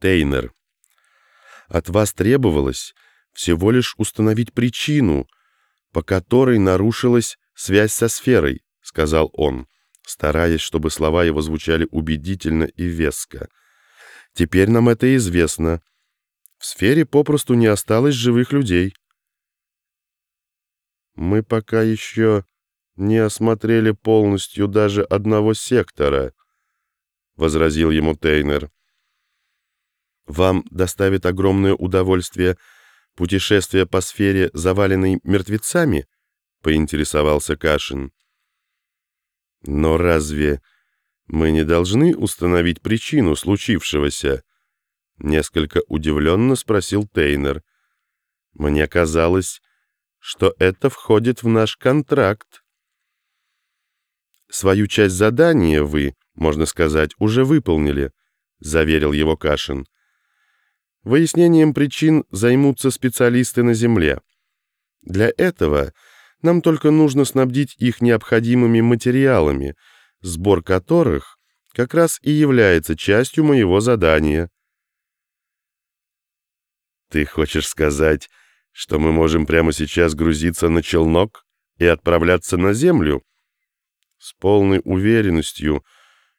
Тейнер. От вас требовалось всего лишь установить причину, по которой нарушилась связь со сферой, сказал он, стараясь, чтобы слова его звучали убедительно и веско. Теперь нам это известно. В сфере попросту не осталось живых людей. Мы пока еще не осмотрели полностью даже одного сектора, возразил ему Тейнер. Вам доставит огромное удовольствие путешествие по сфере, заваленной мертвецами? Поинтересовался Кашин. Но разве мы не должны установить причину случившегося? Несколько удивленно спросил Тейнер. Мне казалось, что это входит в наш контракт. Свою часть задания вы, можно сказать, уже выполнили, заверил его Кашин. Выяснением причин займутся специалисты на Земле. Для этого нам только нужно снабдить их необходимыми материалами, сбор которых как раз и является частью моего задания. Ты хочешь сказать, что мы можем прямо сейчас грузиться на челнок и отправляться на Землю? С полной уверенностью,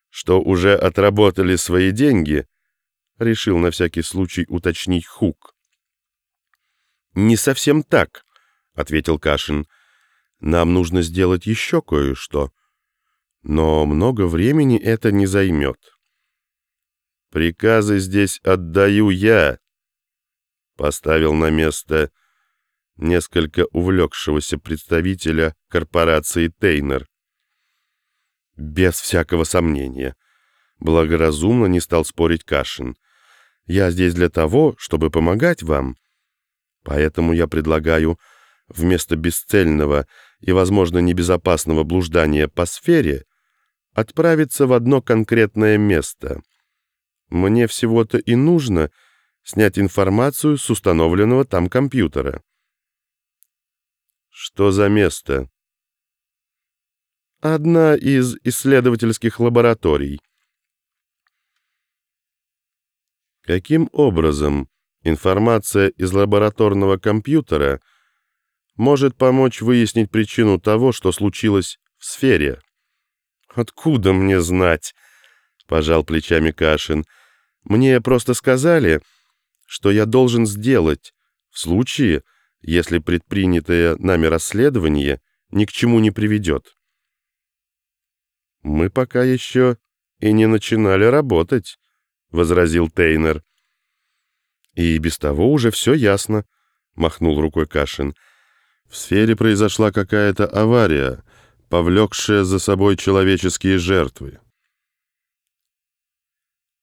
что уже отработали свои деньги —— решил на всякий случай уточнить Хук. «Не совсем так», — ответил Кашин. «Нам нужно сделать еще кое-что. Но много времени это не займет». «Приказы здесь отдаю я», — поставил на место несколько увлекшегося представителя корпорации Тейнер. «Без всякого сомнения», — благоразумно не стал спорить Кашин. Я здесь для того, чтобы помогать вам. Поэтому я предлагаю вместо бесцельного и, возможно, небезопасного блуждания по сфере отправиться в одно конкретное место. Мне всего-то и нужно снять информацию с установленного там компьютера. Что за место? Одна из исследовательских лабораторий. Каким образом информация из лабораторного компьютера может помочь выяснить причину того, что случилось в сфере? «Откуда мне знать?» — пожал плечами Кашин. «Мне просто сказали, что я должен сделать в случае, если предпринятое нами расследование ни к чему не приведет». «Мы пока еще и не начинали работать», — возразил Тейнер. «И без того уже все ясно», — махнул рукой Кашин. «В сфере произошла какая-то авария, повлекшая за собой человеческие жертвы».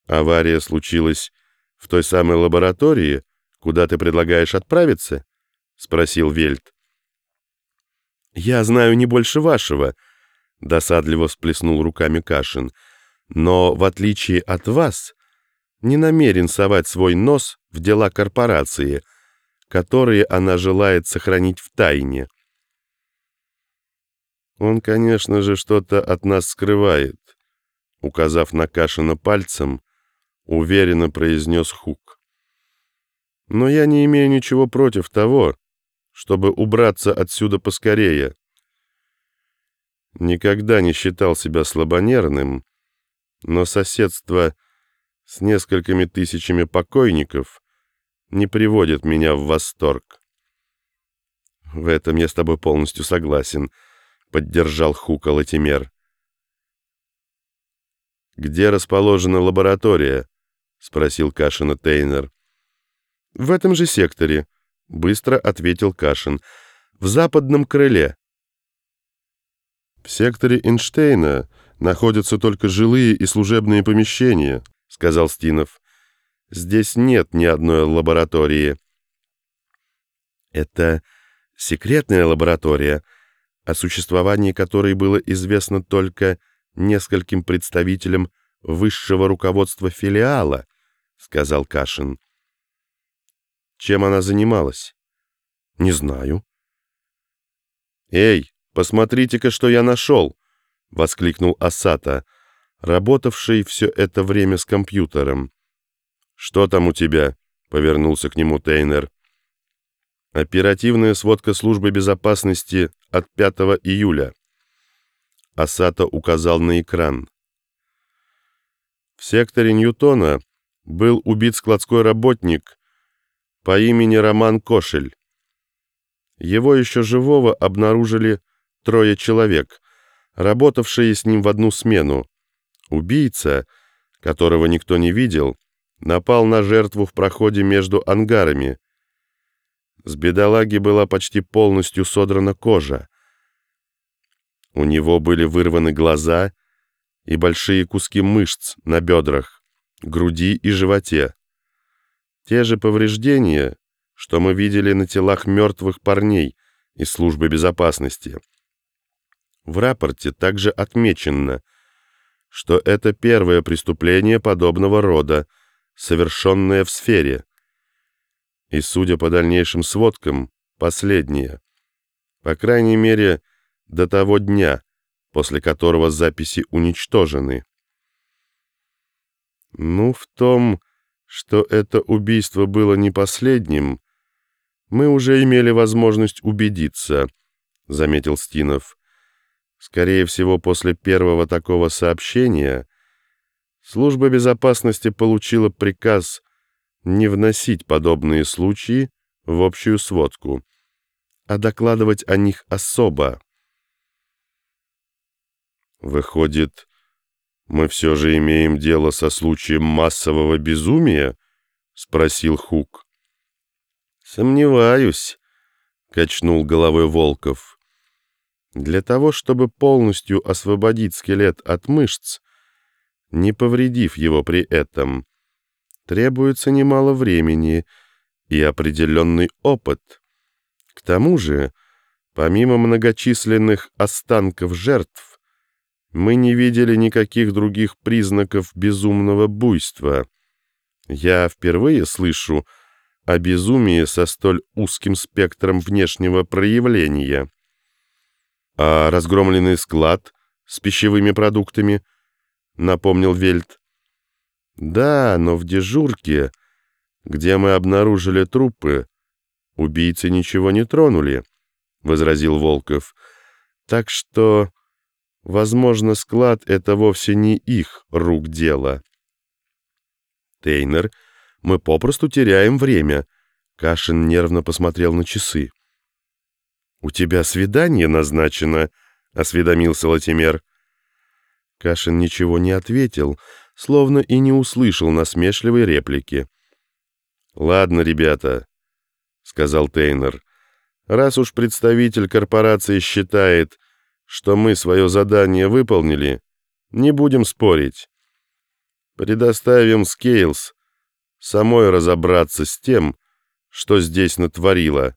«Авария случилась в той самой лаборатории, куда ты предлагаешь отправиться?» — спросил Вельт. «Я знаю не больше вашего», — досадливо всплеснул руками Кашин. «Но, в отличие от вас, не намерен совать свой нос в дела корпорации, которые она желает сохранить в тайне. Он, конечно же, что-то от нас скрывает, указав на Кашина пальцем, уверенно произнес Хук. Но я не имею ничего против того, чтобы убраться отсюда поскорее. Никогда не считал себя слабонервным, но соседство с несколькими тысячами покойников не приводит меня в восторг. В этом я с тобой полностью согласен, поддержал Хука Латимер. Где расположена лаборатория? спросил Кашина Тейнер. В этом же секторе, быстро ответил Кашин. В западном крыле. В секторе Эйнштейна находятся только жилые и служебные помещения, — сказал Стинов. «Здесь нет ни одной лаборатории». «Это секретная лаборатория, о существовании которой было известно только нескольким представителям высшего руководства филиала», — сказал Кашин. «Чем она занималась?» «Не знаю». «Эй, посмотрите-ка, что я нашел!» — воскликнул Асата, работавший все это время с компьютером. «Что там у тебя?» — повернулся к нему Тейнер. «Оперативная сводка службы безопасности от 5 июля». Асата указал на экран. В секторе Ньютона был убит складской работник по имени Роман Кошель. Его еще живого обнаружили трое человек, работавшие с ним в одну смену. Убийца, которого никто не видел, напал на жертву в проходе между ангарами. С бедолаги была почти полностью содрана кожа. У него были вырваны глаза и большие куски мышц на бедрах, груди и животе. Те же повреждения, что мы видели на телах мертвых парней из службы безопасности. В рапорте также отмечено, что это первое преступление подобного рода, совершенное в сфере. И, судя по дальнейшим сводкам, последнее. По крайней мере, до того дня, после которого записи уничтожены. Ну, в том, что это убийство было не последним, мы уже имели возможность убедиться, заметил Стинов. Скорее всего, после первого такого сообщения служба безопасности получила приказ не вносить подобные случаи в общую сводку, а докладывать о них особо. Выходит, мы все же имеем дело со случаем массового безумия? Спросил Хук. Сомневаюсь, качнул головой Волков. Для того, чтобы полностью освободить скелет от мышц, не повредив его при этом, требуется немало времени и определенный опыт. К тому же, помимо многочисленных останков жертв, мы не видели никаких других признаков безумного буйства. Я впервые слышу о безумии со столь узким спектром внешнего проявления. А разгромленный склад с пищевыми продуктами, напомнил Вельт. Да, но в дежурке, где мы обнаружили трупы, убийцы ничего не тронули, возразил Волков. Так что Возможно, склад — это вовсе не их рук дело. Тейнер, мы попросту теряем время. Кашин нервно посмотрел на часы. «У тебя свидание назначено», — осведомился Латимер. Кашин ничего не ответил, словно и не услышал насмешливой реплики. «Ладно, ребята», — сказал Тейнер, — «раз уж представитель корпорации считает, что мы свое задание выполнили, не будем спорить. Предоставим Скейлс самой разобраться с тем, что здесь натворила.